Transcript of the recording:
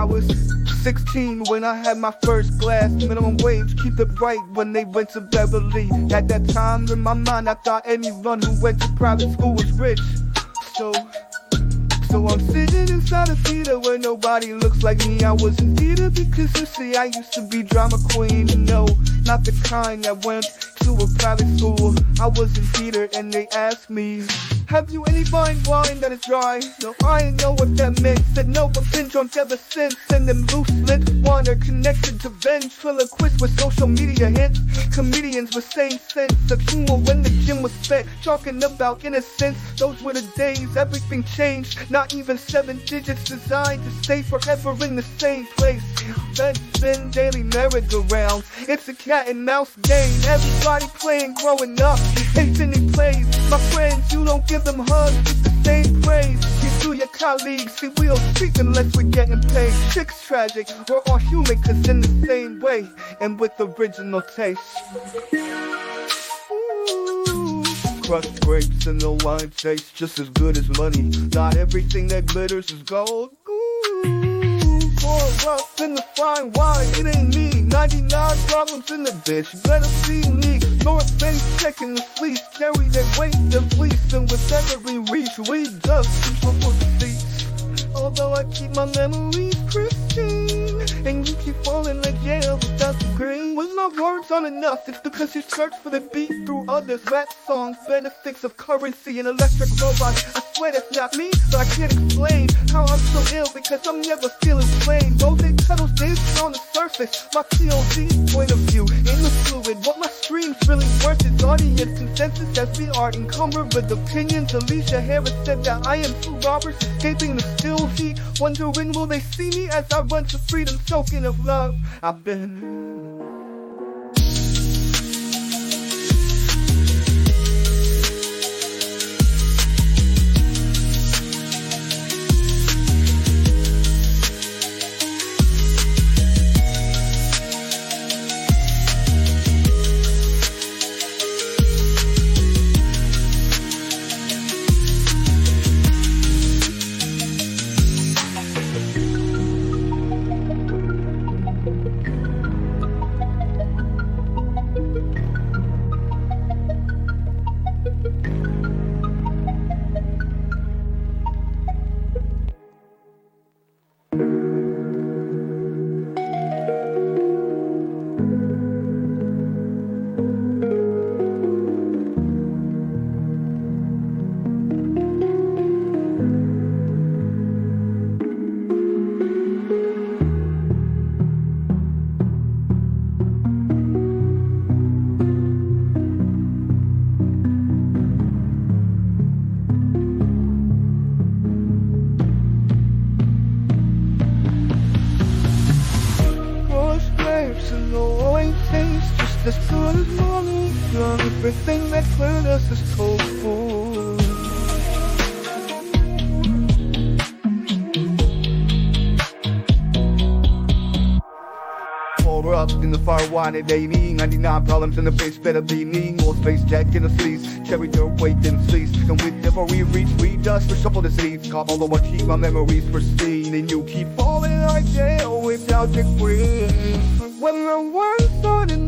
I was 16 when I had my first glass. Minimum wage, keep it bright when they went to Beverly. At that time, in my mind, I thought anyone who went to private school was rich. So, so I'm sitting inside a theater where nobody looks like me. I was in theater because you see, I used to be drama queen. No, not the kind that went to a private school. I was in theater and they asked me. Have you any fine wine that is dry? No, I ain't know what that meant. Said no, but been drunk ever since. And them loose lips wander connected to ventriloquist with social media hints. Comedians with same sense of humor when the gym was spent. Talking about innocence, those were the days everything changed. Not even seven digits designed to stay forever in the same place. Then spin daily merry-go-round. It's a cat and mouse game. Everybody playing growing up. Infinite plays. My friends, you don't give them hugs with the same praise. You do your colleagues, see we don't speak unless we're getting paid. Chicks tragic, we're all human cause in the same way and with original taste. Crushed grapes and the wine taste just as good as money. Not everything that glitters is gold. Ooh, pour up in the fine wine, it ain't me. 99 problems in the bitch, you better see me. North Face checking the fleece, carry their weight, the fleece, and with every reach, we just keep up with the seats. Although I keep my memories pristine, and you keep falling on enough? It's because you search for the beat through others. Rap songs, benefits of currency and electric robots. I swear that's not me, but I can't explain how I'm so ill because I'm never feeling plain. Rosé petals dancing on the surface. My POV point of view in the fluid. What my streams really worth is audience consensus as we are encumbered with opinions. Alicia Harris said that I am Sue Roberts escaping the still heat. Wondering will they see me as I run to freedom, token of love. I've been. The taste just as good as money. Done everything that cleared us is cold food. Up in the fire wine at 80 99 problems in the face better be me North face jack in the sleeves Cherry dirt weight in fleece And with we reach we dust Reshuffle the seeds. Call all over keep my memories pristine. And you keep falling like jail without the green When the enough to